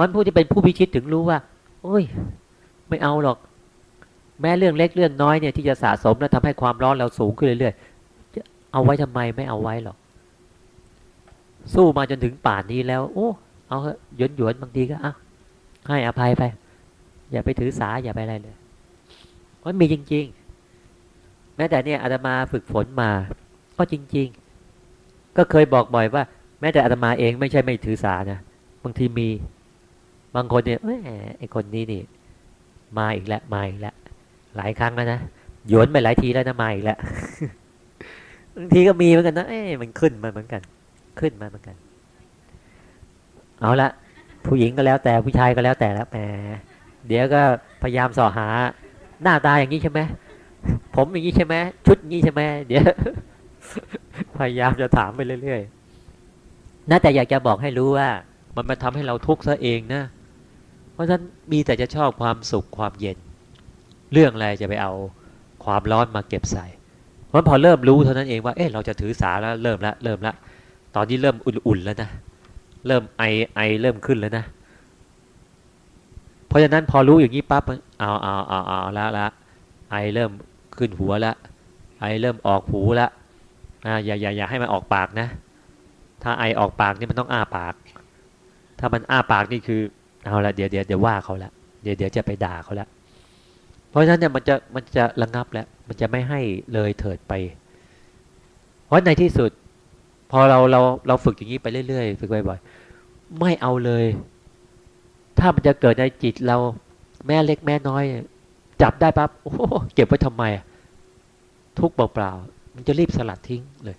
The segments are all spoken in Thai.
ราะผู้ที่เป็นผู้พิชิตถึงรู้ว่า โอ้ย ไม่เอาหรอก แม้เรื่องเล็กเรื่องน้อยเนี่ยที่จะสะสมแล้วทำให้ความร้อนเราสูงขึ้นเรื่อยๆเอาไว้ทำไมไม่เอาไว้หรอก สู้มาจนถึงป่านนี้แล้ว โอ้ เอาหยวนหยวนบางทีก็อะให้อภัยไป อย่าไปถือสาอย่าไปอะไรเลยเพราะมีจริง ๆ แม้แต่เนี่ยอาตมาฝึกฝนมา ก็จริง ๆ ก็เคยบอกบ่อยว่า แม้แต่อาตมาเองไม่ใช่ไม่ถือสานะบางทีมี บางคนเนี่ยเอ้ยไอคนนี้นี่ มาอีกแล้วมาอีกแล้วหลายครั้งแล้วนะหยนไปหลายทีแล้วนะมาอีกแล้วบางทีก็มีเหมือนกันนะเอ้มันขึ้นมาเหมือนกัน ขึ้นมาเหมือนกัน เอาละผู้หญิงก็แล้วแต่ผู้ชายก็แล้วแต่แล้วแหมเดี๋ยวก็พยายามสอหา หน้าตาอย่างนี้ใช่ไหมผมอย่างนี้ใช่ไหมชุดนี้ใช่ไหมเดี๋ยวพยายามจะถามไปเรื่อยๆน่าแต่อยากจะบอกให้รู้ว่า มันมาทำให้เราทุกข์ซะเองนะ ราะฉะนั้นมีแต่จะชอบความสุขความเย็น เรื่องอะไรจะไปเอาความร้อนมาเก็บใส่ เพราะพอเริ่มรู้เท่านั้นเองว่า เอ๊ะเราจะถือสาแล้วเริ่มละเริ่มละ ตอนนี้เริ่มอุ่นๆแล้วนะ เริ่มไอไอเริ่มขึ้นแล้วนะ เพราะฉะนั้นพอรู้อย่างนี้ปั๊บ เอาเอาเอาเอาละละ ไอเริ่มขึ้นหัวละ ไอเริ่มออกหูละ อ่าอย่าอย่าอย่าให้มันออกปากนะ ถ้าไอออกปากนี่มันต้องอ้าปาก ถ้ามันอ้าปากนี่คือ เอาละเดี๋ยวเดี๋ยวเดี๋ยวว่าเขาละเดี๋ยวเดี๋ยวจะไปด่าเขาละเพราะฉะนั้นเนี่ยมันจะมันจะระงับแล้ว มันจะไม่ให้เลยเถิดไป เพราะในที่สุด พอเราเราเราฝึกอย่างนี้ไปเรื่อยๆฝึกบ่อยๆไม่เอาเลย ถ้ามันจะเกิดในจิตเราแม่เล็กแม่น้อย จับได้ปั๊บโอ้เก็บไว้ทำไม ทุกเปล่าๆมันจะรีบสลัดทิ้งเลย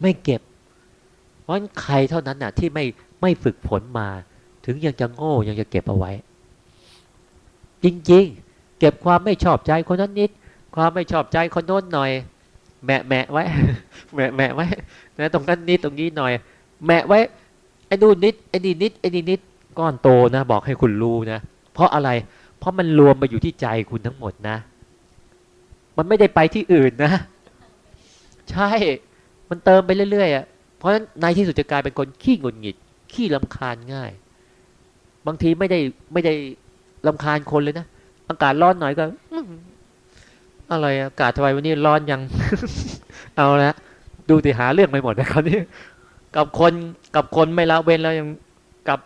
ไม่เก็บ เพราะใครเท่านั้นน่ะ ที่ไม่ไม่ฝึกฝนมา ถึงยังจะโง่ยังจะเก็บเอาไว้ จริงๆ เก็บความไม่ชอบใจคนนั้นนิด ความไม่ชอบใจคนโน้นหน่อย แมะแมะไว้ แมะแมะไว้นะตรงนั้นนิดตรงนี้หน่อย แมะไว้ไอ้นู่นนิดไอ้นี่นิดไอ้นี่นิดก้อนโตนะ บอกให้คุณรู้นะ เพราะอะไร เพราะมันรวมมาอยู่ที่ใจคุณทั้งหมดนะ มันไม่ได้ไปที่อื่นนะ ใช่ มันเติมไปเรื่อยๆอะเพราะฉะนั้นในที่สุดจะกลายเป็นคนขี้งุดหงิด ขี้ลำคาญง่าย บางทีไม่ได้ไม่ได้ลำคาญคนเลยนะอากาศร้อนหน่อยก็อะไรอากาศทำไมวันนี้ร้อนยัง เอาละดูติหาเรื่องไปหมดนะคราวนี้กับคนกับคนไม่ละเว้นแล้วยังกับ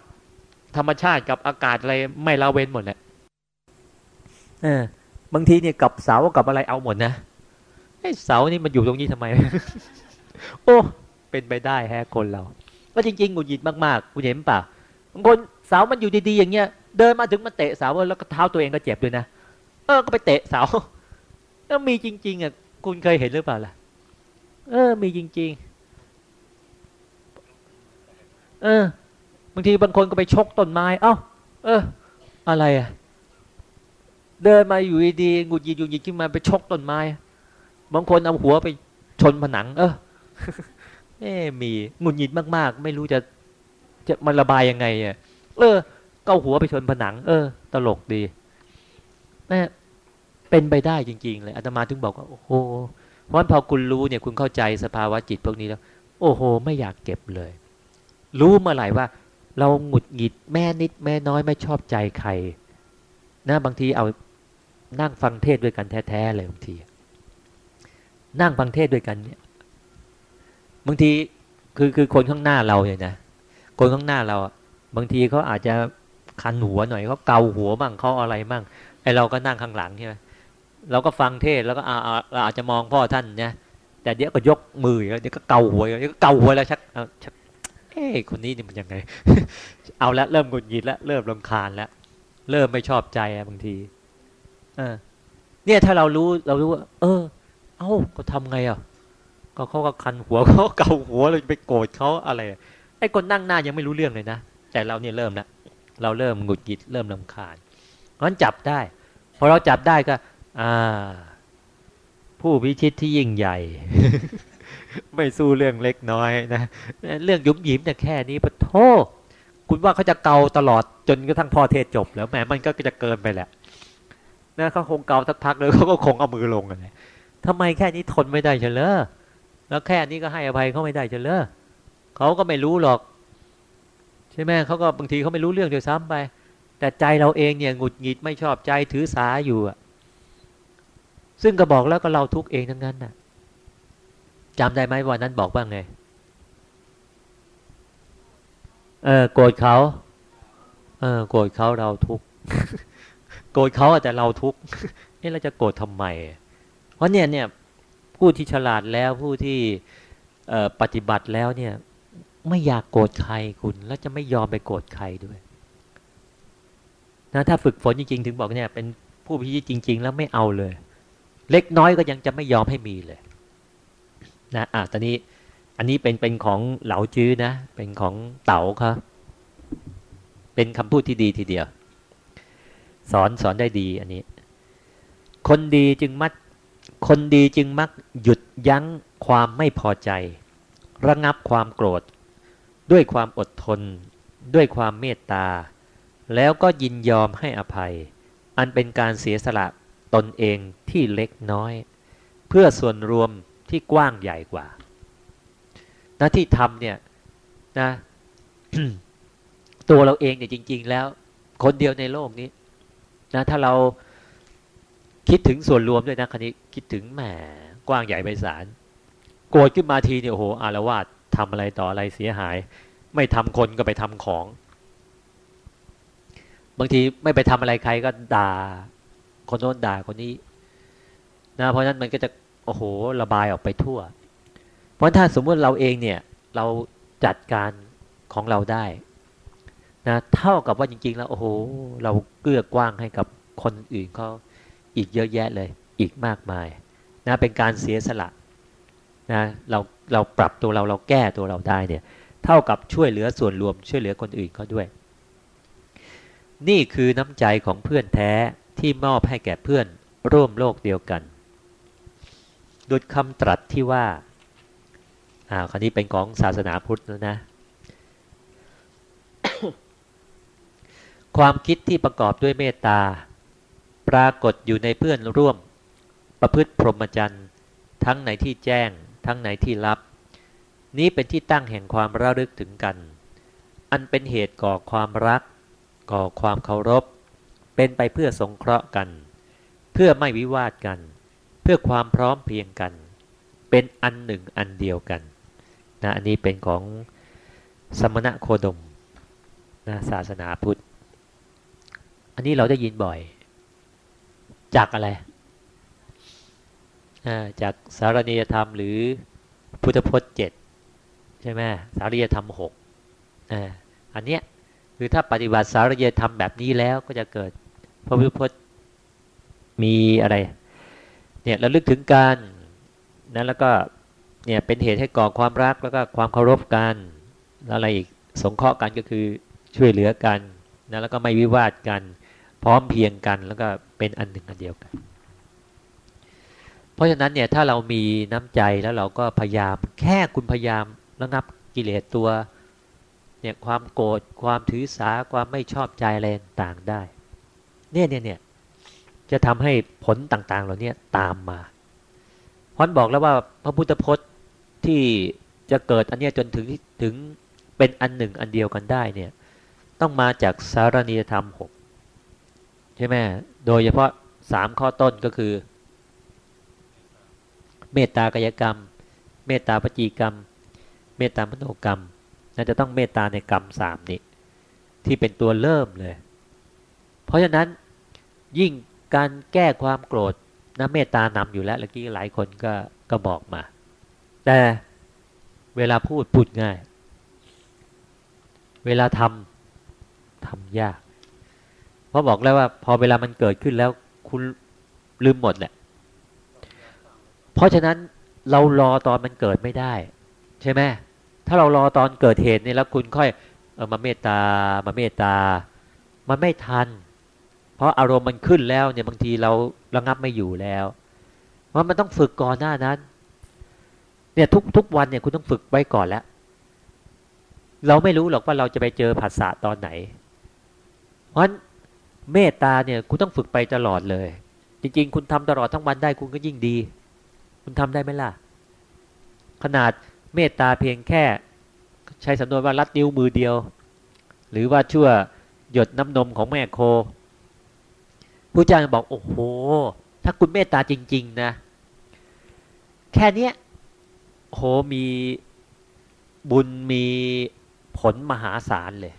ธรรมชาติกับอากาศอะไรไม่ละเว้นหมดแหละเออบางทีเนี่ยกับเสากับอะไรเอาหมดนะไอ้เสานี่มันอยู่ตรงนี้ทำไม โอ้ เป็นไปได้แฮะคนเราก็จริงๆหงุดหงิดมากๆคุณเห็นป่ะบางคน เสามันอยู่ดีๆอย่างเงี้ย เดินมาถึงมันเตะเสาแล้วก็เท้าตัวเองก็เจ็บด้วยนะเออก็ไปเตะเสาแล้วมีจริง ๆอะคุณเคยเห็นหรือเปล่าล่ะ เออ มีจริง ๆ เออบางทีบางคนก็ไปชกต้นไม้ เอ้า เออ อะไรอะ เดินมาอยู่ดีๆหงุดหงิดอยู่หงิดขึ้นมาไปชกต้นไม้ บางคนเอาหัวไปชนผนัง เออเอ๊มีหงุดหงิดมาก ๆ ไม่รู้จะจะมันระบายยังไงอะ เออ เกาหัวไปชนผนัง เออ ตลกดีนะเป็นไปได้จริง ๆ เลยอาตมาถึงบอกว่าโอ้โหเพราะพอคุณรู้เนี่ยคุณเข้าใจสภาวะจิตพวกนี้แล้ว โอ้โห ไม่อยากเก็บเลย รู้เมื่อไหร่ว่า เราหงุดหงิดแม่นิดแม่น้อยไม่ชอบใจใคร นะบางทีเอานั่งฟังเทศด้วยกันแท้ๆเลยบางที นั่งฟังเทศด้วยกันเนี่ยบางทีคือคือคนข้างหน้าเราเนี่ยนะคนข้างหน้าเรา บางทีเขาอาจจะคันหัวหน่อยเขาเกาหัวบ้างเขาอะไรบ้างไอเราก็นั่งข้างหลังใช่ไหมเราก็ฟังเทศแล้วก็เราอาจจะมองพ่อท่านเนี่ยแต่เดี๋ยวก็ยกมือเดี๋ยวก็เกาหัวเดี๋ยวก็เกาหัวแล้วชักชักเอ้คนนี้นี่มันยังไง เอาละเริ่มหงุดหงิดแล้วเริ่มรำคาญแล้วเริ่มไม่ชอบใจบางทีเออเนี่ยถ้าเรารู้เรารู้ว่า เออ เอ้าก็ทำไงอะก็เขาก็คันหัวเขาเกาหัวเราไปโกรธเขาอะไรไอ้คนนั่งหน้ายังไม่รู้เรื่องเลยนะ แต่เราเนี่ยเริ่มแล้วเราเริ่มหงุดหงิดเริ่มลำคาญเพราะนั้นจับได้พอเราจับได้ก็ อ่า ผู้พิชิตที่ยิ่งใหญ่ ไม่สู้เรื่องเล็กน้อยนะเรื่องยุบยิ้มแต่แค่นี้ปะโทษคุณว่าเขาจะเกาตลอดจนกระทั่งพอเทศจบแล้วแหมมันก็จะเกินไปแหละนะเขาคงเกาสักพักเลยเขาก็คงเอามือลงอะไรทำไมแค่นี้ทนไม่ได้เฉลอแล้วแค่นี้ก็ให้อภัยเขาไม่ได้เฉลอเขาก็ไม่รู้หรอก ช่ไหมเขาก็บางทีเขาไม่รู้เรื่องเดียวซ้ำไป แต่ใจเราเองเนี่ยหงุดหงิดไม่ชอบใจถือสาอยู่อะซึ่งก็บอกแล้วก็เราทุกเองทั้งนั้นน่ะจำได้ไหมวันนั้นบอกว่าไงเออโกรธเขาเออโกรธเขาเราทุกโกรธเขาแต่เราทุกนี่เราจะโกรธทำไม เพราะเนี่ยเนี่ยผู้ที่ฉลาดแล้วผู้ที่ปฏิบัติแล้วเนี่ย ไม่อยากโกรธใครคุณ แล้วจะไม่ยอมไปโกรธใครด้วยนะถ้าฝึกฝนจริงๆ ถึงบอกเนี่ยเป็นผู้พิจิตจริง ๆ แล้วไม่เอาเลย เล็กน้อยก็ยังจะไม่ยอมให้มีเลยนะอะตอนนี้อันนี้เป็นเป็นของเหลาจื้อนะ เป็นของเต๋าครับเป็นคำพูดที่ดีทีเดียว สอนสอนได้ดีอันนี้ คนดีจึงมัดคนดีจึงมักหยุดยั้งความไม่พอใจ ระงับความโกรธ ด้วยความอดทน ด้วยความเมตตา แล้วก็ยินยอมให้อภัย อันเป็นการเสียสละตนเองที่เล็กน้อย เพื่อส่วนรวมที่กว้างใหญ่กว่า หน้าที่ทำเนี่ยนะตัวเราเองเนี่ยจริง ๆ แล้ว คนเดียวในโลกนี้นะถ้าเราคิดถึงส่วนรวมด้วยนะคันนี้คิดถึงแหมกว้างใหญ่ไพศาลโกรธขึ้นมาทีเนี่ยโอ้โหอารวาส ทำอะไรต่ออะไรเสียหาย ไม่ทำคนก็ไปทำของ บางทีไม่ไปทำอะไรใครก็ด่า คนโน้นด่าคนนี้นะเพราะนั้นมันก็จะโอ้โหระบายออกไปทั่ว เพราะถ้าสมมติเราเองเนี่ยเราจัดการของเราได้นะเท่ากับว่าจริง ๆ แล้วโอ้โหเราเกื้อกว้างให้กับคนอื่นเขาอีกเยอะแยะเลย อีกมากมายนะเป็นการเสียสละ นะเราเราปรับตัวเราเราแก้ตัวเราได้เนี่ยเท่ากับช่วยเหลือส่วนรวมช่วยเหลือคนอื่นเขาด้วย นี่คือน้ำใจของเพื่อนแท้ที่มอบให้แก่เพื่อนร่วมโลกเดียวกัน ดุดคำตรัสที่ว่าอ่าคราวนี้เป็นของศาสนาพุทธแล้วนะ ความคิดที่ประกอบด้วยเมตตา ปรากฏอยู่ในเพื่อนร่วม ประพฤติพรหมจรรย์ ทั้งในที่แจ้ง ทั้งในที่ลับ นี้เป็นที่ตั้งแห่งความระลึกถึงกัน อันเป็นเหตุก่อความรัก ก่อความเคารพ เป็นไปเพื่อสงเคราะห์กัน เพื่อไม่วิวาทกัน เพื่อความพร้อมเพียงกัน เป็นอันหนึ่งอันเดียวกันนะอันนี้เป็นของสมณะโคดมนะศาสนาพุทธ อันนี้เราได้ยินบ่อย จากอะไร จากสารณียธรรมหรือพุทธพจน์เจ็ดใช่ไหมสารณียธรรมหกอันเนี้ยคือถ้าปฏิบัติสารณียธรรมแบบนี้แล้วก็จะเกิดพระพุทธพจน์มีอะไร เนี่ยระลึกถึงการนั้นแล้วก็เนี่ยเป็นเหตุให้ก่อความรักแล้วก็ความเคารพกันอะไรอีกสงเคราะห์กันก็คือช่วยเหลือกันนะแล้วก็ไม่วิวาทกัน พร้อมเพียงกันแล้วก็เป็นอันหนึ่งอันเดียวกัน เพราะฉะนั้นเนี่ยถ้าเรามีน้ำใจแล้วเราก็พยายามแค่คุณพยายามระงับกิเลสตัวเนี่ยความโกรธความถือสาความไม่ชอบใจอะไรต่างได้ เนี่ยเนี่ยเนี่ยจะทำให้ผลต่างๆ เหล่านี้ตามมาพอนบอกแล้วว่าพระพุทธพจน์ที่จะเกิดอันนี้จนถึงถึงเป็นอันหนึ่งอันเดียวกันได้เนี่ยต้องมาจากสารณีธรรมหกใช่ไหมโดยเฉพาะสามข้อต้นก็คือ เมตตากายกรรม เมตตาปจีกรรม เมตตามโนกรรมน่าจะต้องเมตตาในกรรมสามนี้ ที่เป็นตัวเริ่มเลย เพราะฉะนั้นยิ่งการแก้ความโกรธนะเมตตานำอยู่แล้วเมื่อกี้หลายคนก็ก็บอกมา แต่เวลาพูดพูดง่าย เวลาทำทำยาก เพราะบอกแล้วว่า พอเวลามันเกิดขึ้นแล้วคุณลืมหมดแหละ เพราะฉะนั้นเรารอตอนมันเกิดไม่ได้ ใช่ไหมถ้าเรารอตอนเกิดเหตุนี่แล้วคุณค่อยเออมาเมตตามาเมตตา มันไม่ทัน เพราะอารมณ์มันขึ้นแล้วเนี่ยบางทีเราระงับไม่อยู่แล้วเพราะมันต้องฝึกก่อนหน้านั้น เนี่ยทุกทุกวันเนี่ยคุณต้องฝึกไว้ก่อนแล้ว เราไม่รู้หรอกว่าเราจะไปเจอผัสสะตอนไหน เพราะฉะนั้นเมตตาเนี่ยคุณต้องฝึกไปตลอดเลย จริง ๆ คุณทำตลอดทั้งวันได้คุณก็ยิ่งดี คุณทำได้ไหมล่ะ ขนาดเมตตาเพียงแค่ ใช้สำนวนว่ารัดนิ้วมือเดียว หรือว่าชั่วหยดน้ำนมของแม่โคผู้จ้าบอกโอ้โห ถ้าคุณเมตตาจริง ๆ นะ แค่นี้โหมีบุญมีผลมหาศาลเลย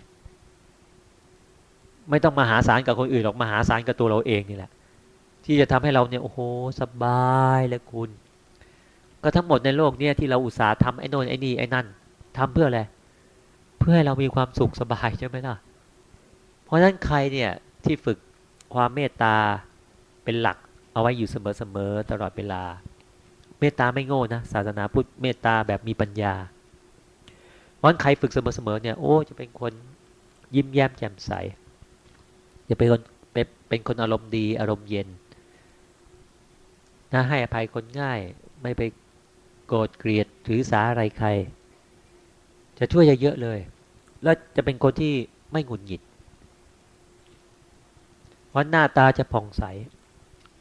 ไม่ต้องมหาศาลกับคนอื่นหรอกมหาศาลกับตัวเราเองนี่แหละ ที่จะทำให้เราเนี่ยโอ้โหสบายเลยคุณ ก็ทั้งหมดในโลกเนี่ยที่เราอุตส่าห์ทำไอ้นนไอ้นี่ไอ้นั่นทำเพื่ออะไรเพื่อให้เรามีความสุขสบายใช่ไหมล่ะ เพราะฉะนั้นใครเนี่ยที่ฝึกความเมตตาเป็นหลักเอาไว้อยู่เสมอๆตลอดเวลา เมตตาไม่โง่นะศาสนาพุทธเมตตาแบบมีปัญญาเพราะใครฝึกเสมอๆเนี่ยโอ้จะเป็นคนยิ้มแย้มแจ่มใสจะเป็นคนเป็นคนอารมณ์ดีอารมณ์เย็นนะให้อภัยคนง่ายไม่ไป โกรธเกลียดถือสาอะไรใคร จะช่วยเยอะเลย แล้วจะเป็นคนที่ไม่หงุดหงิดเพราะหน้าตาจะผ่องใส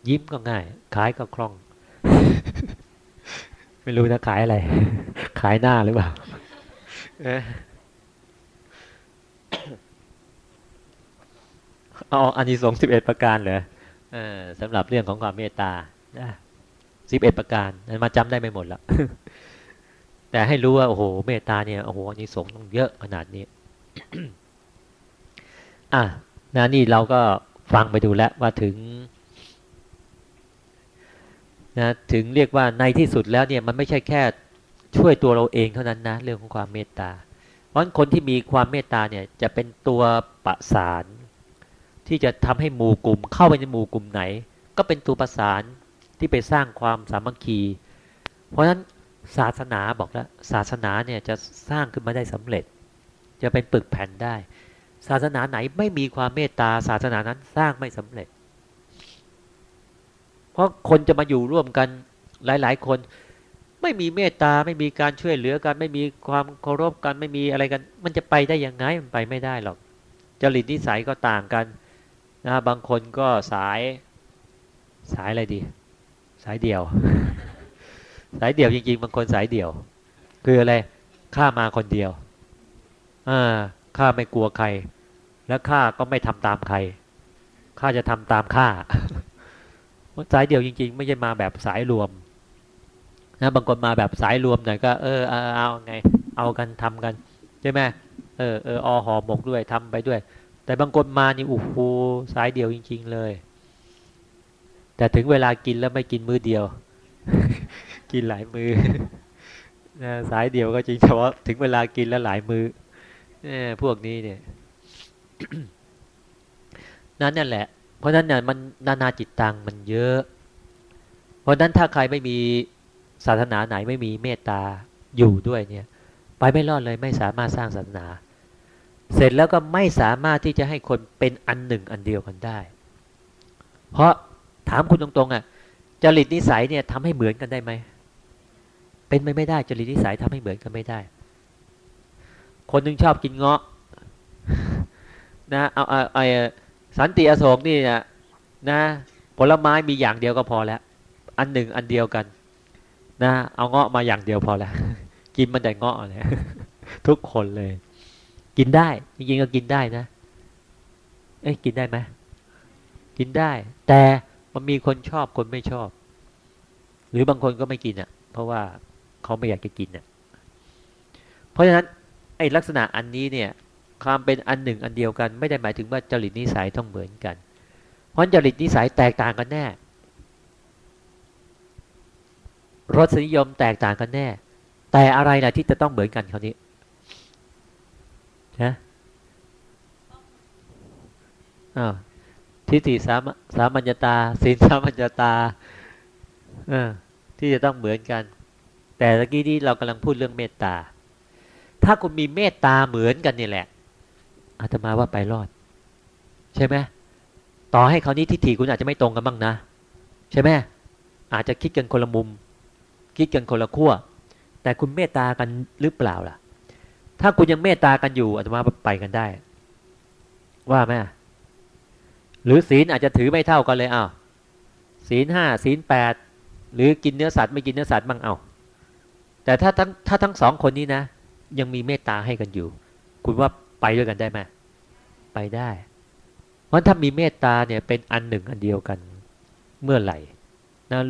ยิ้มก็ง่าย ขายก็คล่อง ไม่รู้นะขายอะไร ขายหน้าหรือเปล่าเอาอันนี้สงสิบเอ็ดประการเหรอสำหรับเรื่องของความเมตตา สิบเอ็ดประการนั้นมาจำได้ไม่หมดละแต่ให้รู้ว่าโอ้โหเมตตาเนี่ยโอ้โหอันนี้สงต้องเยอะขนาดนี้ อะนะนี่เราก็ฟังไปดูแล้วว่าถึงนะถึงเรียกว่าในที่สุดแล้วเนี่ยมันไม่ใช่แค่ช่วยตัวเราเองเท่านั้นนะเรื่องของความเมตตา เพราะคนที่มีความเมตตาเนี่ยจะเป็นตัวประสาน ที่จะทำให้หมู่กลุ่มเข้าไปในหมู่กลุ่มไหน ก็เป็นตัวประสาน ที่ไปสร้างความสามัคคี เพราะฉะนั้นศาสนาบอกแล้วศาสนาเนี่ยจะสร้างขึ้นมาได้สำเร็จ จะเป็นปึกแผ่นได้ ศาสนาไหนไม่มีความเมตตาศาสนานั้นสร้างไม่สำเร็จ เพราะคนจะมาอยู่ร่วมกันหลาย ๆ คนไม่มีเมตตาไม่มีการช่วยเหลือกัน ไม่มีความเคารพกันไม่มีอะไรกัน มันจะไปได้ยังไงมันไปไม่ได้หรอกจริตนิสัยก็ต่างกันนะบางคนก็สายสายอะไรดีายเดี่ยว สายเดี่ยวจริงๆบางคนสายเดี่ยว คืออะไรข้ามาคนเดียวอ่าข้าไม่กลัวใคร และข้าก็ไม่ทำตามใครข้าจะทำตามข้าสายเดียวจริง ๆ ไม่ใช่มาแบบสายรวมนะบางคนมาแบบสายรวมหน่อยก็เออเอาเอาไง เอากันทำกันใช่ไหมเออเอออหอหมกด้วยทำไปด้วย แต่บางคนมานี่โอ้โหสายเดียวจริง ๆ เลย แต่ถึงเวลากินแล้วไม่กินมือเดียว กินหลายมือนะสายเดียวก็จริงแต่ว่าถึงเวลากินแล้วหลายมือเนี่ยพวกนี้เนี่ยนั่นนั่นแหละ เพราะนั้นเนี่ยมันนานาจิตตังมันเยอะ เพราะนั้นถ้าใครไม่มีศาสนาไหนไม่มีเมตตาอยู่ด้วยเนี่ย ไปไม่รอดเลยไม่สามารถสร้างศาสนา เสร็จแล้วก็ไม่สามารถที่จะให้คนเป็นอันหนึ่งอันเดียวกันได้ เพราะ ถามคุณตรงๆอะจริตนิสัยเนี่ยทำให้เหมือนกันได้ไหมเป็นไปไม่ได้จริตนิสัยทำให้เหมือนกันไม่ได้ คนนึงชอบกินเงาะนะเอาเอาไอสันติอโศกนี่นะนะผลไม้มีอย่างเดียวก็พอแล้ว อันหนึ่งอันเดียวกัน นะเอาเงาะมาอย่างเดียวพอแล้วกินมันแต่เงาะเลยทุกคนเลย กินได้จริงๆก็กินได้นะเอ้ยกินได้ไหมกินได้ แต่ มันมีคนชอบคนไม่ชอบ หรือบางคนก็ไม่กินอะ เพราะว่าเขาไม่อยากจะกินอะ เพราะฉะนั้นไอ้ลักษณะอันนี้เนี่ยความเป็นอันหนึ่งอันเดียวกัน ไม่ได้หมายถึงว่าจริตนิสัยต้องเหมือนกัน เพราะจริตนิสัยแตกต่างกันแน่ รสนิยมแตกต่างกันแน่ แต่อะไรล่ะที่จะต้องเหมือนกันคราวนี้นะอ้าว ทิฏฐิสามสามัญญาตาศีลสามัญญาตาที่จะต้องเหมือนกัน แต่ตะกี้ที่เรากำลังพูดเรื่องเมตตา ถ้าคุณมีเมตตาเหมือนกันนี่แหละอาตมาว่าไปรอด ใช่ไหมต่อให้เขานี้ทิฏฐิคุณอาจจะไม่ตรงกันบ้างนะ ใช่ไหมอาจจะคิดกันคนละมุม คิดกันคนละขั้วแต่คุณเมตตากันหรือเปล่าล่ะ ถ้าคุณยังเมตตากันอยู่อาตมาไปกันได้ ว่าไหม หรือศีลอาจจะถือไม่เท่ากันเลยอ้าวศีลห้าศีลแปดหรือกินเนื้อสัตว์ไม่กินเนื้อสัตว์บ้างเอาแต่ถ้าทั้งถ้าทั้งสองคนนี้นะ ยังมีเมตตาให้กันอยู่ คุณว่าไปด้วยกันได้ไหมไปได้ เพราะถ้ามีเมตตาเนี่ยเป็นอันหนึ่งอันเดียวกัน เมื่อไหร่นะ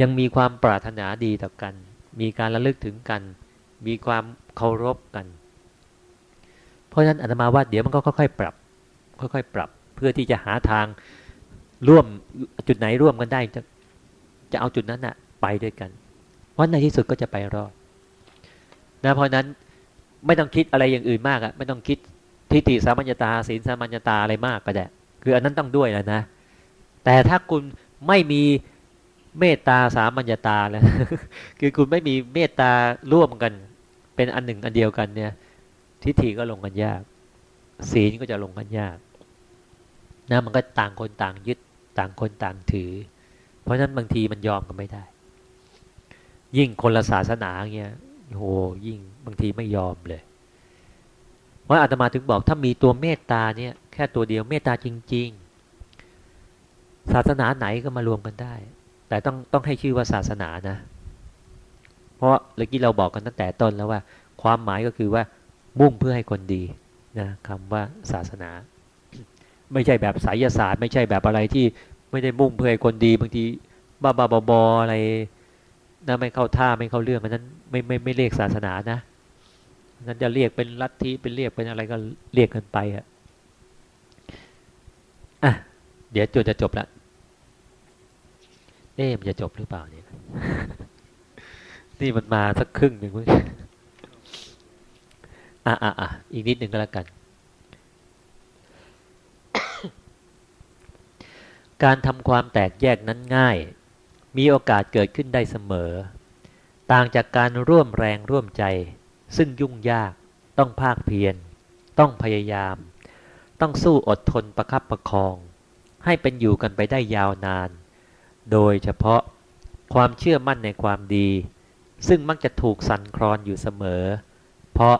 ยังมีความปรารถนาดีต่อกัน มีการระลึกถึงกัน มีความเคารพกัน เพราะฉะนั้นอาตมาว่าเดี๋ยวมันก็ค่อยๆปรับ ค่อยๆปรับ พื่อที่จะหาทางร่วมจุดไหนร่วมกันได้จะจะเอาจุดนั้นอะไปด้วยกัน เพราะในที่สุดก็จะไปรอดนะเพราะนั้นไม่ต้องคิดอะไรอย่างอื่นมากอะไม่ต้องคิดทิฏฐิสามัญญตาศีลสามัญญตาอะไรมากก็ได้คืออันนั้นต้องด้วยแล้วนะ แต่ถ้าคุณไม่มีเมตตาสามัญญตาแล้วคือคุณไม่มีเมตตาร่วมกัน เป็นอันหนึ่งอันเดียวกันเนี่ย ทิฏฐิก็ลงกันยาก ศีลก็จะลงกันยาก นะมันก็ต่างคนต่างยึดต่างคนต่างถือ เพราะฉะนั้นบางทีมันยอมกันไม่ได้ ยิ่งคนละศาสนาเงี้ยโหยิ่งบางทีไม่ยอมเลยเพราะอาตมาถึงบอกถ้ามีตัวเมตตาเนี่ยแค่ตัวเดียวเมตตาจริง ๆ ศาสนาไหนก็มารวมกันได้ แต่ต้องต้องให้ชื่อว่าศาสนานะ เพราะเมื่อกี้เราบอกกันตั้งแต่ต้นแล้วว่า ความหมายก็คือว่ามุ่งเพื่อให้คนดีนะคำว่าศาสนา ไม่ใช่แบบไสยศาสตร์ ไม่ใช่แบบอะไรที่ไม่ได้มุ่งเพื่อให้คนดีบางทีบ้าบ้าบออะไรนะไม่เข้าท่าไม่เข้าเรื่องนั้นไม่ไม่ไม่เรียกศาสนานะนั้นจะเรียกเป็นลัทธิเป็นเรียกเป็นอะไรก็เรียกกันไปอะอะเดี๋ยวจนจะจบละเอ๊มันจะจบหรือเปล่าเนี่ยนี่มันมาสักครึ่งหนึ่งเว้ยอะอะอะอีกนิดหนึ่งก็แล้วกัน การทำความแตกแยกนั้นง่าย มีโอกาสเกิดขึ้นได้เสมอ ต่างจากการร่วมแรงร่วมใจ ซึ่งยุ่งยาก ต้องภาคเพียร ต้องพยายาม ต้องสู้อดทนประคับประคอง ให้เป็นอยู่กันไปได้ยาวนาน โดยเฉพาะความเชื่อมั่นในความดี ซึ่งมักจะถูกสั่นคลอนอยู่เสมอ เพราะ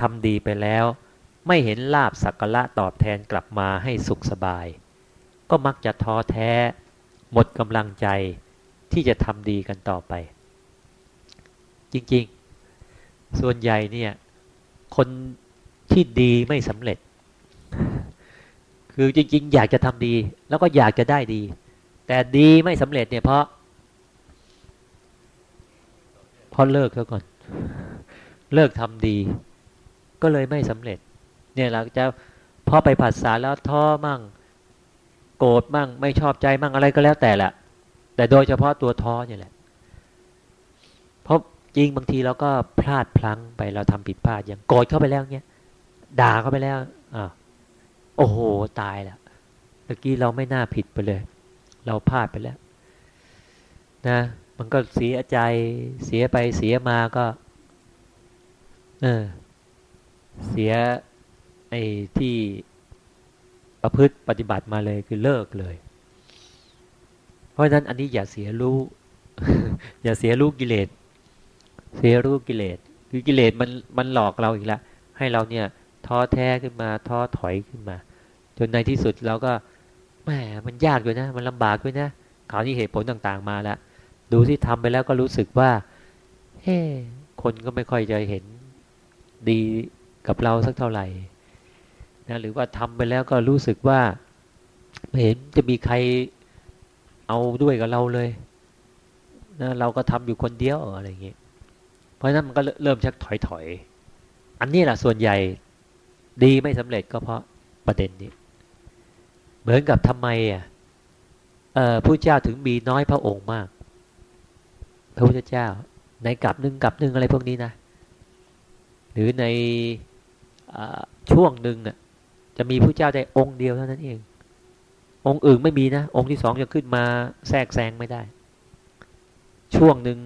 ทำดีไปแล้ว ไม่เห็นลาบสักการะตอบแทนกลับมาให้สุขสบาย ก็มักจะท้อแท้ หมดกำลังใจที่จะทำดีกันต่อไป จริงๆ ส่วนใหญ่เนี่ย คนที่ดีไม่สำเร็จ คือจริง ๆ อยากจะทำดี แล้วก็อยากจะได้ดี แต่ดีไม่สำเร็จเนี่ยเพราะเพราะเลิกแล้วก่อน เลิกทำดี ก็เลยไม่สำเร็จ เนี่ยเราจะพอไปผัดสาแล้วท้อมั่ง โกรธมั่งไม่ชอบใจมั่งอะไรก็แล้วแต่แหละแต่โดยเฉพาะตัวท้อเนี่ยแหละ เพราะจริงบางทีเราก็พลาดพลั้งไปเราทำผิดพลาดอย่างโกรธเข้าไปแล้วเนี้ยด่าเข้าไปแล้วอ่าโอ้โหตายแล้วเมื่อกี้เราไม่น่าผิดไปเลย เราพลาดไปแล้ว นะ มันก็เสียใจเสียไปเสียมาก็ เออ เสียไอ้ที่ ประพฤติปฏิบัติมาเลยคือเลิกเลย เพราะฉะนั้นอันนี้อย่าเสียรู้ อย่าเสียรู้กิเลส เสียรู้กิเลส คือกิเลสมันมันหลอกเราอีกแล้วให้เราเนี่ยท้อแท้ขึ้นมาท้อถอยขึ้นมา จนในที่สุดเราก็แหมมันยากด้วยนะ มันลำบากด้วยนะข่าวที่เหตุผลต่างๆมาแล้วดูที่ทำไปแล้วก็รู้สึกว่าเฮ้คนก็ไม่ค่อยจะเห็นดีกับเราสักเท่าไหร่ นะหรือว่าทำไปแล้วก็รู้สึกว่าไม่เห็นจะมีใครเอาด้วยกับเราเลยนะเราก็ทำอยู่คนเดียวอะไรอย่างเงี้ยเพราะฉะนั้นมันก็เริ่มชักถอยถอยอันนี้แหละส่วนใหญ่ดีไม่สำเร็จก็เพราะประเด็นนี้ เหมือนกับทำไมอะผู้เจ้าถึงมีน้อยพระองค์มาก พระพุทธเจ้า ในกลับหนึ่งกลับหนึ่งอะไรพวกนี้นะ หรือในช่วงหนึ่งอะ จะมีผู้เจ้าได้องค์เดียวเท่านั้นเอง องค์อื่นไม่มีนะ องค์ที่สองจะขึ้นมาแทรกแซงไม่ได้ ช่วงหนึ่ง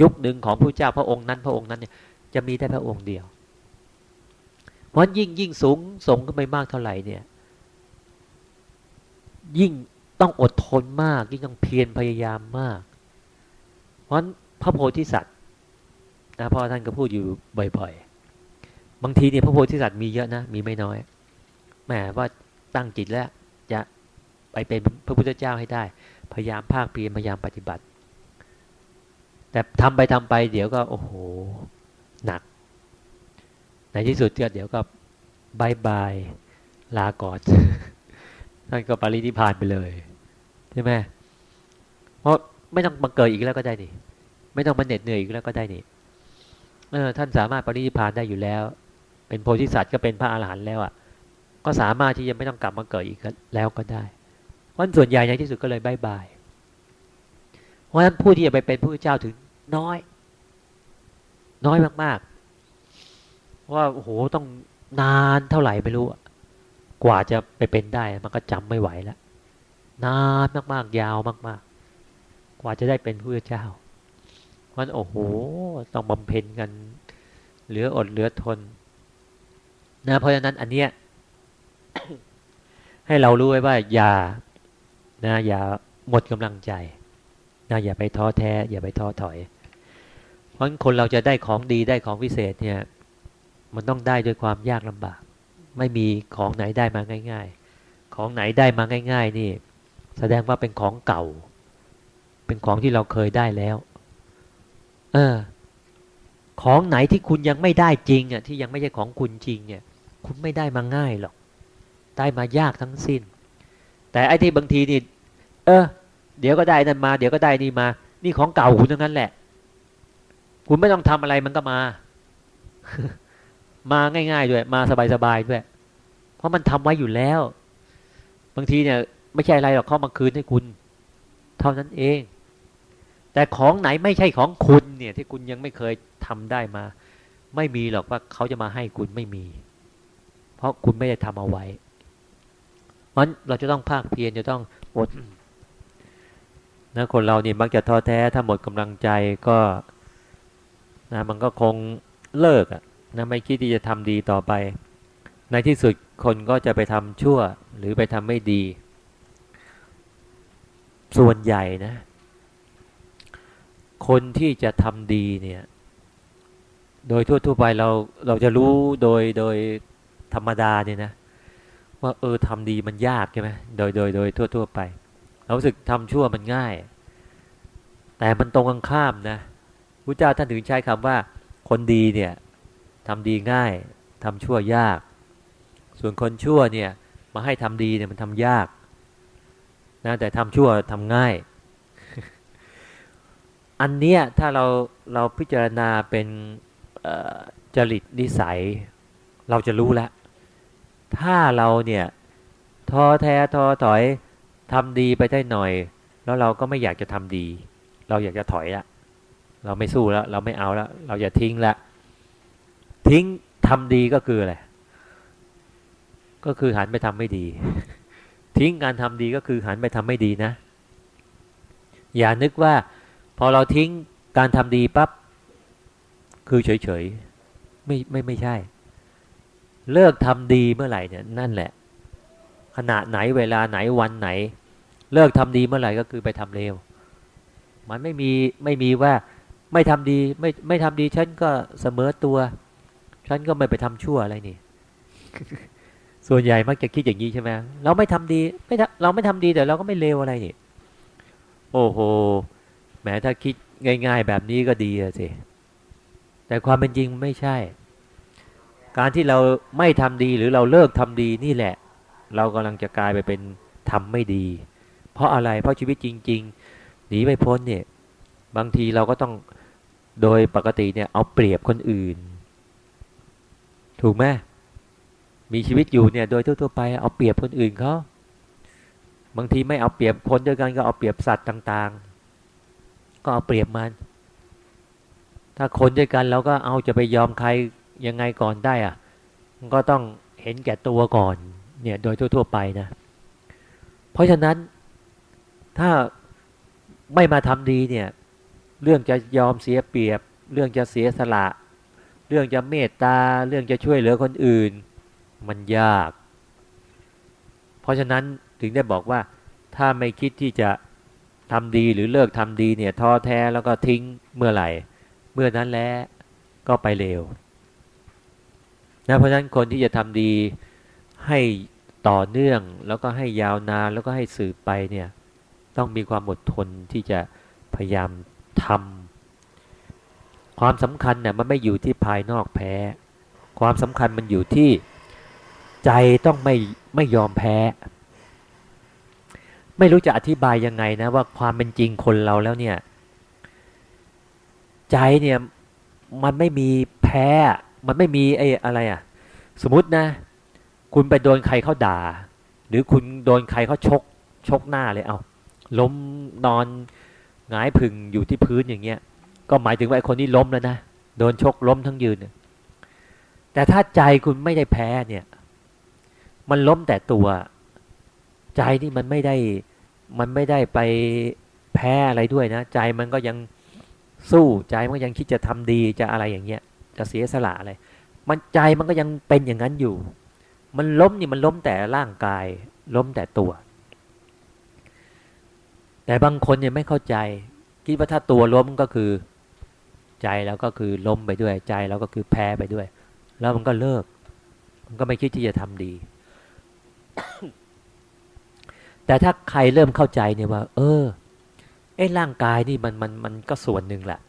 ยุคหนึ่งของพระเจ้าพระองค์นั้น พระองค์นั้นเนี่ยจะมีได้พระองค์เดียว เพราะยิ่งยิ่งสูงส่งขึ้นไปมากเท่าไหร่เนี่ย ยิ่งต้องอดทนมาก ยิ่งต้องเพียรพยายามมาก เพราะพระโพธิสัตว์นะพ่อท่านก็พูดอยู่บ่อย ๆ บางทีเนี่ยพระโพธิสัตว์มีเยอะนะมีไม่น้อย แหมว่าตั้งจิตแล้วจะไปเป็นพระพุทธเจ้าให้ได้ พยายามภาคเพียรพยายามปฏิบัติ แต่ทำไปทำไปเดี๋ยวก็โอ้โหหนัก ในที่สุดก็เดี๋ยวก็บายบายลาก่อนท่านก็ปรินิพานไปเลยใช่ไหมเพราะไม่ต้องมาเกิดอีกแล้วก็ได้นี่ ไม่ต้องมาเหน็ดเหนื่อยอีกแล้วก็ได้นี่เออท่านสามารถปรินิพานได้อยู่แล้ว เป็นโพธิสัตว์ก็เป็นพระอาหารหันต์แล้วอะ ก็สามารถที่จะไม่ต้องกลับมาเกิดอีกแล้วก็ได้เพราะส่วนใหญ่ในที่สุดก็เลยบายบาย เพราะฉะนั้นผู้ที่จะไปเป็นผู้เจ้าถึงน้อย น้อยมากๆว่าโอ้โหต้องนานเท่าไหร่ไม่รู้ กว่าจะไปเป็นได้มันก็จำไม่ไหวแล้วนานมากๆ ยาวมาก ๆ กว่าจะได้เป็นผู้เจ้ามันโอ้โหต้องบำเพ็ญกัน เหลืออดเหลือทนนะเพราะฉะนั้นอันเนี้ย ให้เรารู้ไว้ว่าอย่านะอย่าหมดกำลังใจนะอย่าไปท้อแท้ อย่าไปท้อถอย เพราะคนเราจะได้ของดีได้ของพิเศษเนี่ย มันต้องได้ด้วยความยากลำบาก ไม่มีของไหนได้มาง่าย ๆ ของไหนได้มาง่าย ๆ นี่ แสดงว่าเป็นของเก่า เป็นของที่เราเคยได้แล้ว เออ ของไหนที่คุณยังไม่ได้จริงอะที่ยังไม่ใช่ของคุณจริงเนี่ย คุณไม่ได้มาง่ายหรอก ได้มายากทั้งสิ้น แต่ไอ้ที่บางทีนี่ เออ เดี๋ยวก็ได้นั่นมา เดี๋ยวก็ได้นี่มา นี่ของเก่าคุณทั้งนั้นแหละ คุณไม่ต้องทำอะไรมันก็มา มาง่ายๆด้วย มาสบายๆด้วย เพราะมันทำไว้อยู่แล้ว บางทีเนี่ย ไม่ใช่อะไรหรอกเข้ามาคืนให้คุณ เท่านั้นเอง แต่ของไหนไม่ใช่ของคุณเนี่ย ที่คุณยังไม่เคยทำได้มา ไม่มีหรอกว่าเขาจะมาให้คุณไม่มี เพราะคุณไม่ได้ทำเอาไว้ มันเราจะต้องภาคเพียรจะต้องอดนะคนเรานี่มักจะท้อแท้ถ้าหมดกำลังใจก็นะมันก็คงเลิกอะนะไม่คิดที่จะทำดีต่อไป ในที่สุดคนก็จะไปทำชั่วหรือไปทำไม่ดี ส่วนใหญ่นะ คนที่จะทำดีเนี่ย โดยทั่วๆไปเราเราจะรู้โดยโดยธรรมดาเนี่ยนะ ว่าเออทำดีมันยากใช่ไหมโดยโดยโดยทั่ว ๆ ไปเราสึกทำชั่วมันง่าย แต่มันตรงกันข้ามนะพระเจ้าท่านถึงใช้คำว่า คนดีเนี่ยทำดีง่ายทำชั่วยาก ส่วนคนชั่วเนี่ยมาให้ทำดีเนี่ยมันทำยากนะแต่ทำชั่วทำง่าย อันเนี้ยถ้าเราเราพิจารณาเป็นจริตนิสัย เราจะรู้แล้ว ถ้าเราเนี่ยท้อแท้ท้อถอยทำดีไปได้หน่อย แล้วเราก็ไม่อยากจะทำดี เราอยากจะถอยละเราไม่สู้แล้ว เราไม่เอาแล้ว เราจะทิ้งละทิ้งทำดีก็คืออะไรก็คือหันไปทำไม่ดี ทิ้งการทำดีก็คือหันไปทำไม่ดีนะ อย่านึกว่า พอเราทิ้งการทำดีปั๊บคือเฉยๆไม่ไม่ไม่ใช่ เลิกทำดีเมื่อไหร่เนี่ยนั่นแหละ ขณะไหนเวลาไหนวันไหน เลิกทำดีเมื่อไหร่ก็คือไปทำเลวมันไม่มีไม่มีว่าไม่ทำดีไม่ไม่ทำดีฉันก็เสมอตัว ฉันก็ไม่ไปทำชั่วอะไรนี่ส่วนใหญ่มักจะคิดอย่างนี้ใช่ไหมเราไม่ทำดีไม่เราไม่ทำดีแต่เราก็ไม่เลวอะไรนี่ โอ้โห แม้ถ้าคิดง่าย ๆ แบบนี้ก็ดีสิ แต่ความเป็นจริงไม่ใช่ การที่เราไม่ทำดีหรือเราเลิกทำดีนี่แหละ เรากำลังจะกลายไปเป็นทำไม่ดี เพราะอะไรเพราะชีวิตจริง ๆ หนีไม่พ้นเนี่ยบางทีเราก็ต้องโดยปกติเนี่ยเอาเปรียบคนอื่น ถูกไหมมีชีวิตอยู่เนี่ยโดยทั่วๆไปเอาเปรียบคนอื่นเขาบางทีไม่เอาเปรียบคนด้วยกันก็เอาเปรียบสัตว์ต่างๆ ก็เอาเปรียบมัน ถ้าคนด้วยกันเราก็เอาจะไปยอมใคร ยังไงก่อนได้อะมันก็ต้องเห็นแก่ตัวก่อนเนี่ยโดยทั่ว ๆ ไปนะ เพราะฉะนั้นถ้าไม่มาทำดีเนี่ย เรื่องจะยอมเสียเปรียบ เรื่องจะเสียสละ เรื่องจะเมตตา เรื่องจะช่วยเหลือคนอื่น มันยาก เพราะฉะนั้นถึงได้บอกว่าถ้าไม่คิดที่จะทำดีหรือเลิกทำดีเนี่ยท้อแท้แล้วก็ทิ้งเมื่อไหร่ เมื่อนั้นแล้วก็ไปเร็ว นะเพราะฉะนั้นคนที่จะทำดีให้ต่อเนื่องแล้วก็ให้ยาวนานแล้วก็ให้สืบไปเนี่ยต้องมีความอดทนที่จะพยายามทำความสำคัญเนี่ยมันไม่อยู่ที่ภายนอกแพ้ ความสำคัญมันอยู่ที่ใจต้องไม่ไม่ยอมแพ้ ไม่รู้จะอธิบายยังไงนะว่าความเป็นจริงคนเราแล้วเนี่ย ใจเนี่ยมันไม่มีแพ้ มันไม่มีไอ้อะไรอะ สมมตินะ คุณไปโดนใครเขาด่า หรือคุณโดนใครเขาชก ชกหน้าเลยเอาล้มนอนหงายพึ่งอยู่ที่พื้นอย่างเงี้ย ก็หมายถึงว่าไอ้คนนี้ล้มแล้วนะโดนชกล้มทั้งยืนแต่ถ้าใจคุณไม่ได้แพ้เนี่ย มันล้มแต่ตัว ใจนี่มันไม่ได้มันไม่ได้ไปแพ้อะไรด้วยนะ ใจมันก็ยังสู้ใจมันยังคิดจะทำดีจะอะไรอย่างเงี้ย จะเสียสละอะไร มันใจมันก็ยังเป็นอย่างนั้นอยู่ มันล้มนี่มันล้มแต่ร่างกาย ล้มแต่ตัว แต่บางคนเนี่ยไม่เข้าใจ คิดว่าถ้าตัวล้มก็คือ ใจแล้วก็คือล้มไปด้วยใจแล้วก็คือแพ้ไปด้วย แล้วมันก็เลิก มันก็ไม่คิดที่จะทำดี แต่ถ้าใครเริ่มเข้าใจเนี่ยว่า เออไอ้ร่างกายนี่มันมันมันก็ส่วนหนึ่งแหละ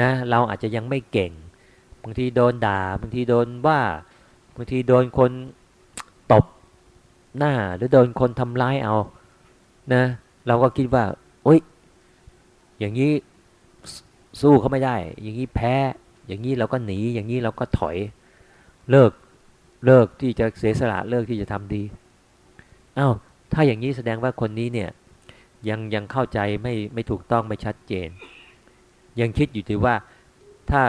นะเราอาจจะยังไม่เก่ง บางทีโดนด่าบางทีโดนว่าบางทีโดนคนตบหน้าหรือโดนคนทำร้ายเอา นะ เราก็คิดว่าโอ๊ยอย่างนี้สู้เขาไม่ได้ อย่างนี้แพ้ อย่างนี้เราก็หนี อย่างนี้เราก็ถอยเลิกเลิกที่จะเสียสละเลิกที่จะทำดีอา้าวถ้าอย่างนี้แสดงว่าคนนี้เนี่ยยังยังเข้าใจไม่ไม่ถูกต้องไม่ชัดเจน ยังคิดอยู่ที่ว่า ถ้า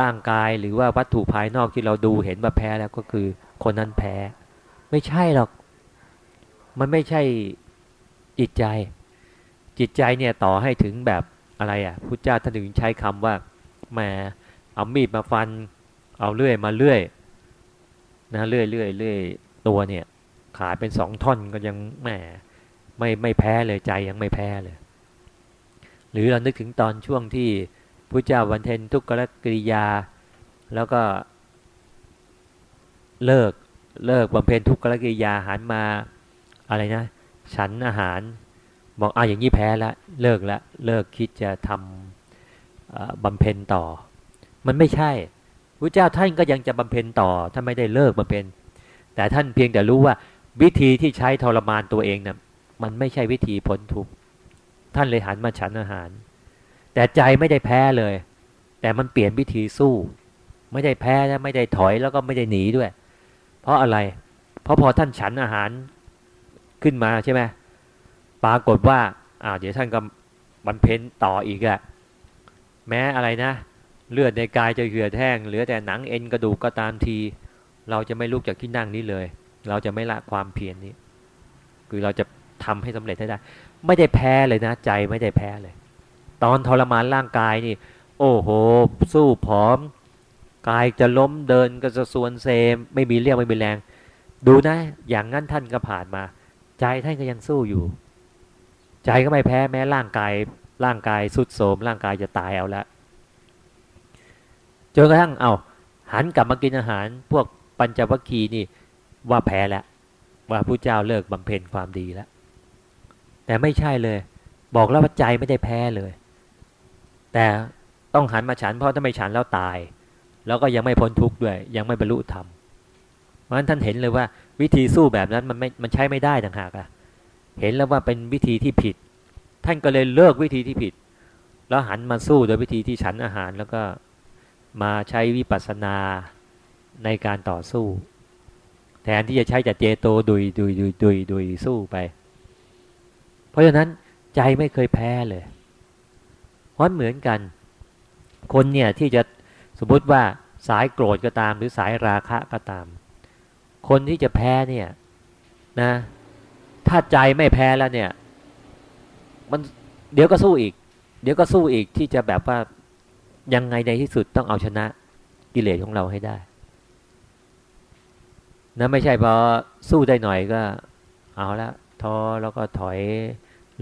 ร่างกายหรือว่าวัตถุภายนอกที่เราดูเห็นว่าแพ้แล้วก็คือ คนนั้นแพ้ ไม่ใช่หรอก มันไม่ใช่จิตใจ จิตใจเนี่ยต่อให้ถึงแบบอะไรอะ่ะพุทธเจ้าท่านถึงใช้คำว่าแหมเอามีดมาฟัน เอาเลื่อยมาเลื่อยนะเลื่อยเลื่อยเลื่อยตัวเนี่ย ขาเป็นสองท่อนก็ยังแหมไม่ไม่แพ้เลยใจยังไม่แพ้เลย หรือเรานึกถึงตอนช่วงที่ พระเจ้าวันเทนทุกขกริยา แล้วก็เลิกเลิกบำเพ็ญทุกขกิริยาหันมาอะไรนะ ฉันอาหารบอกอ่าอย่างนี้แพ้ล้วเลิกล้วเลิกคิดจะทำบำเพ็ญต่อ มันไม่ใช่พระเจ้าท่านก็ยังจะบำเพ็ญต่อท่านไม่ได้เลิกบำเพ็ญแต่ท่านเพียงแต่รู้ว่าวิธีที่ใช้ทรมานตัวเองนะ่ะมันไม่ใช่วิธีพ้นทุกข์ท่านเลยหันมาฉันอาหาร แต่ใจไม่ได้แพ้เลย แต่มันเปลี่ยนวิธีสู้ ไม่ได้แพ้และไม่ได้ถอยแล้วก็ไม่ได้หนีด้วย เพราะอะไร เพราะพอท่านฉันอาหารขึ้นมาใช่ไหมปรากฏว่าอ้าวเดี๋ยวท่านก็บรรเพ็ญต่ออีกอะแม้อะไรนะ เลือดในกายจะเหือดแห้งเหลือแต่หนังเอ็นกระดูกก็ตามที เราจะไม่ลุกจากที่นั่งนี้เลย เราจะไม่ละความเพียรนนี้ คือเราจะทำให้สำเร็จให้ได้ ไม่ได้แพ้เลยนะ ใจไม่ได้แพ้เลย อนทรมานร่างกายนี่ โอ้โห สู้ผอม กายจะล้มเดินก็จะส่วนเซม ไม่มีเรี่ยวไม่มีแรง ดูนะ อย่างนั้นท่านก็ผ่านมา ใจท่านก็ยังสู้อยู่ ใจก็ไม่แพ้แม้ร่างกาย ร่างกายสุดโสม ร่างกายจะตายเอาละจนกระทั่งเอาหันกลับมากินอาหาร พวกปัญจวัคคีย์นี่ว่าแพ้แล้วว่าพระเจ้าเลิกบำเพ็ญความดีแล้ว แต่ไม่ใช่เลย บอกแล้วว่าใจไม่ได้แพ้เลย แต่ต้องหันมาฉันเพราะถ้าไม่ฉันแล้วตาย แล้วก็ยังไม่พ้นทุกข์ด้วย ยังไม่บรรลุธรรมเพราะฉะนั้นท่านเห็นเลยว่าวิธีสู้แบบนั้นมันไม่มันใช้ไม่ได้ต่างหากอะเห็นแล้วว่าเป็นวิธีที่ผิด ท่านก็เลยเลิกวิธีที่ผิด แล้วหันมาสู้โดยวิธีที่ฉันอาหารแล้วก็มาใช้วิปัสสนาในการต่อสู้ แทนที่จะใช้แต่เจโตดุยดุยดุยดุยดุยสู้ไป เพราะฉะนั้นใจไม่เคยแพ้เลย เพราะเหมือนกัน คนเนี่ยที่จะสมมติว่าสายโกรธก็ตาม หรือสายราคะก็ตาม คนที่จะแพ้เนี่ยนะ ถ้าใจไม่แพ้แล้วเนี่ย มันเดี๋ยวก็สู้อีก เดี๋ยวก็สู้อีกที่จะแบบว่ายังไงในที่สุดต้องเอาชนะกิเลสของเราให้ได้นะไม่ใช่พอสู้ได้หน่อยก็เอาละท้อแล้วก็ถอย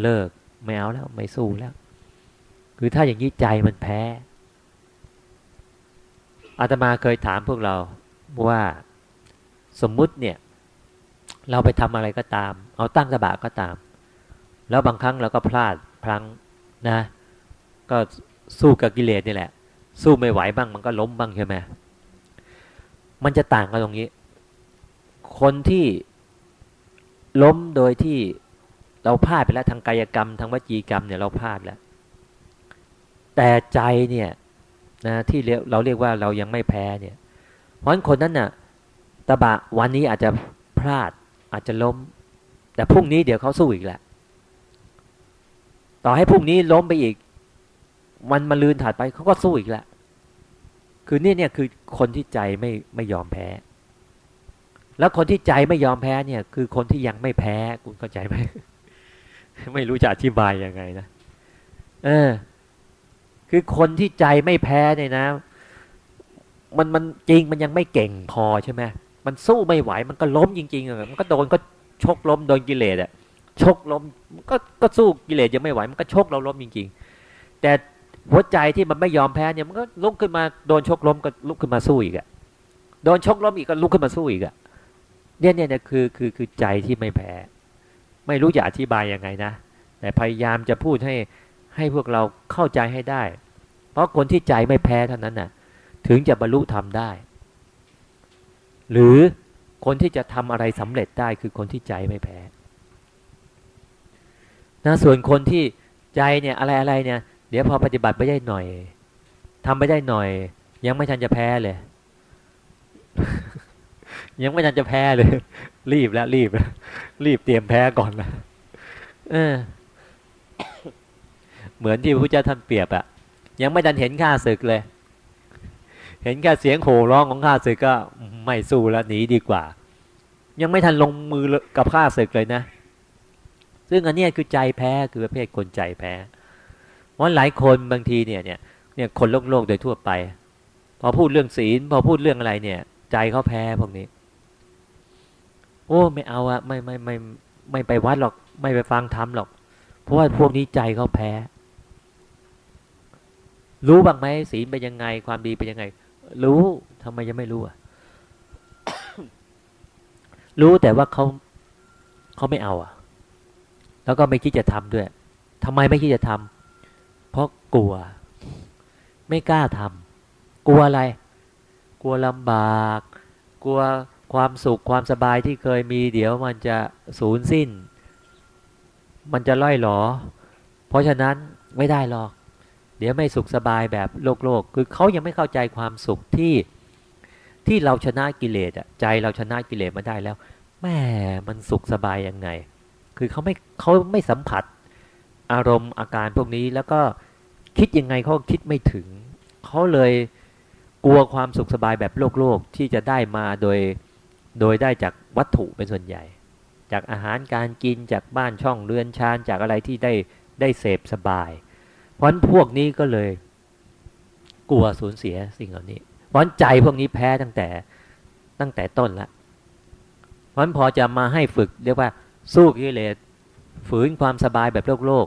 เลิกไม่เอาแล้วไม่สู้แล้ว คือถ้าอย่างนี้ใจมันแพ้ อาตมาเคยถามพวกเราว่าสมมุติเนี่ย เราไปทำอะไรก็ตาม เอาตั้งกระบะก็ตาม แล้วบางครั้งเราก็พลาดพลั้งนะ ก็สู้กับกิเลสนี่แหละ สู้ไม่ไหวบ้างมันก็ล้มบ้างใช่ไหมมันจะต่างกันตรงนี้ คนที่ล้มโดยที่เราพลาดไปแล้วทางกายกรรมทางวจีกรรมเนี่ยเราพลาดแล้ว แต่ใจเนี่ยนะที่เราเรียกว่าเรายังไม่แพ้เนี่ย เพราะฉนคนนั้นน่ะตะบะวันนี้อาจจะพลาดอาจจะล้ม แต่พรุ่งนี้เดี๋ยวเขาสู้อีกแหละ ต่อให้พรุ่งนี้ล้มไปอีก วันมาลืนถัดไปเขาก็สู้อีกแหละ คือเนี่ยเนี่ยคือคนที่ใจไม่ไม่ยอมแพ้ แล้วคนที่ใจไม่ยอมแพ้เนี่ย คือคนที่ยังไม่แพ้คุณเข้าใจไหมไม่รู้จะอธิบายยังไงนะ เออ คือคนที่ใจไม่แพ้เนี่ยนะ มันมันจริงมันยังไม่เก่งพอใช่ไหมมันสู้ไม่ไหวมันก็ล้มจริงๆอะมันก็โดนก็ชกล้มโดนกิเลสอะชกล้มก็ก็สู้กิเลสยังไม่ไหว มันก็ชกเราล้มจริง ๆ แต่หัวใจที่มันไม่ยอมแพ้เนี่ยมันก็ลุกขึ้นมาโดนชกล้มก็ลุกขึ้นมาสู้อีกอะโดนชกล้มอีกก็ลุกขึ้นมาสู้อีกอะเนี่ยเนี่ยคือคือคือใจที่ไม่แพ้ ไม่รู้จะอธิบายยังไงนะแต่พยายามจะพูดให้ให้พวกเราเข้าใจให้ได้ เพราะคนที่ใจไม่แพ้เท่านั้นน่ะ ถึงจะบรรลุธรรมได้ หรือคนที่จะทำอะไรสำเร็จได้คือคนที่ใจไม่แพ้นะส่วนคนที่ใจเนี่ยอะไรอะไรเนี่ย เดี๋ยวพอปฏิบัติไปได้หน่อยทำไปได้หน่อย ยังไม่ทันจะแพ้เลย ยังไม่ทันจะแพ้เลย รีบแล้วรีบแล้วรีบเตรียมแพ้ก่อนนะเออ เหมือนที่พระพุทธเจ้าท่านเปรียบอะ ยังไม่ทันเห็นข้าศึกเลย เห็นแค่เสียงโห่ร้องของข้าศึกก็ไม่สู้แล้วหนีดีกว่า ยังไม่ทันลงมือกับข้าศึกเลยนะ ซึ่งอันนี้คือใจแพ้คือประเภทคนใจแพ้เพราะหลายคนบางทีเนี่ยเนี่ยเนี่ยคนโลกโลกโดยทั่วไป พอพูดเรื่องศีล พอพูดเรื่องอะไรเนี่ย ใจเขาแพ้พวกนี้ โอ้ไม่เอาอะไม่ไม่ไม่ไม่ไปวัดหรอก ไม่ไปฟังธรรมหรอก เพราะว่าพวกนี้ใจเขาแพ้ รู้บ้างไหมศีลเป็นยังไง ความดีเป็นยังไง รู้ทำไมยังไม่รู้อะ รู้แต่ว่าเขาเขาไม่เอาอะ แล้วก็ไม่คิดจะทำด้วยทำไมไม่คิดจะทำเพราะกลัว ไม่กล้าทำกลัวอะไร กลัวลำบาก กลัวความสุขความสบายที่เคยมี เดี๋ยวมันจะสูญสิ้น มันจะล่อยหลอ เพราะฉะนั้นไม่ได้หรอก เดี๋ยวไม่สุขสบายแบบโลกโลกคือเขายังไม่เข้าใจความสุขที่ที่เราชนะกิเลสอะใจเราชนะกิเลสมาได้แล้วแม่มันสุขสบายยังไง คือเขาไม่เขาไม่สัมผัสอารมณ์อาการพวกนี้แล้วก็คิดยังไงเขาคิดไม่ถึง เขาเลยกลัวความสุขสบายแบบโลกโลกที่จะได้มาโดยโดยได้จากวัตถุเป็นส่วนใหญ่ จากอาหารการกินจากบ้านช่องเรือนชานจากอะไรที่ได้ได้เสพสบาย เพราะพวกนี้ก็เลย กลัวสูญเสียสิ่งเหล่านี้ เพราะใจพวกนี้แพ้ตั้งแต่ตั้งแต่ต้นละเพราะพอจะมาให้ฝึกเรียกว่าสู้กิเลสฝืนความสบายแบบโลกโลก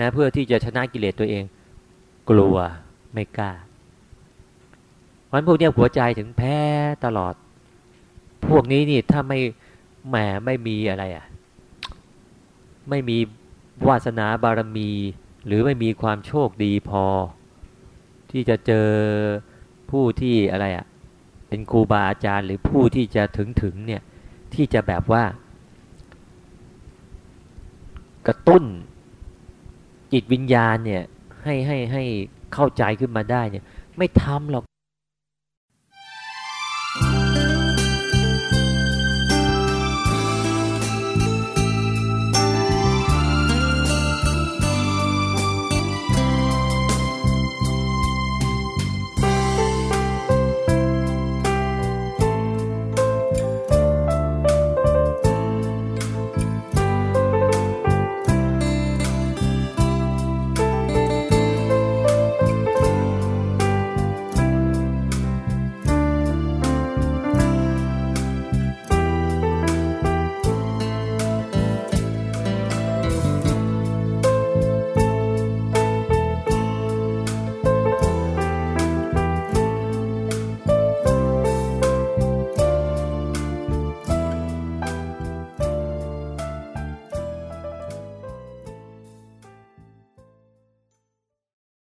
นะเพื่อที่จะชนะกิเลสตัวเอง กลัวไม่กล้าเพราะพวกนี้หัวใจถึงแพ้ตลอด พวกนี้นี่ถ้าไม่แหมไม่มีอะไรอะ ไม่มีวาสนาบารมี หรือไม่มีความโชคดีพอ ที่จะเจอผู้ที่อะไรอะเป็นครูบาอาจารย์ หรือผู้ที่จะถึงถึงเนี่ยที่จะแบบว่า กระตุ้นจิตวิญญาณเนี่ยให้ให้ให้เข้าใจขึ้นมาได้เนี่ย ไม่ทำหรอก